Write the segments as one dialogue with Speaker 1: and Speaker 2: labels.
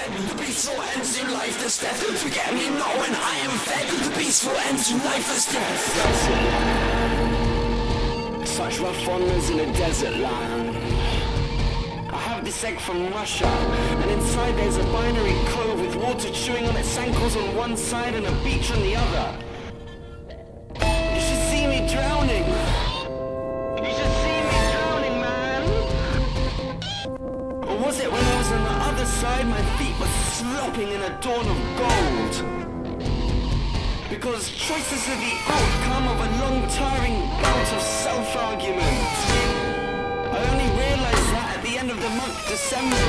Speaker 1: fed. The peaceful ends in lifeless death. Forget me not when I am fed. The peaceful ends in lifeless death.
Speaker 2: Such rough honors in a desert land. I have this egg from Russia, and inside there's a binary cove with water chewing on its ankles on one side and a beach on the other. You should see me drowning. You should see me drowning, man. Or was it when I was the other side, my feet were slopping in a dawn of gold? Because choices are the outcome of a long, tiring bout of self-argument. I only realized that at the end of the month, December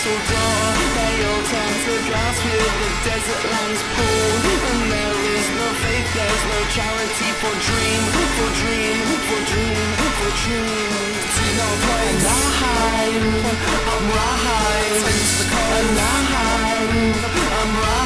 Speaker 2: metal door. They all turn to glass with the desert lands pulled. And there is no faith, there's no charity for dream, for dream, for dream, for dream. See no place. Alive, I'm right. And I'm right. I'm right.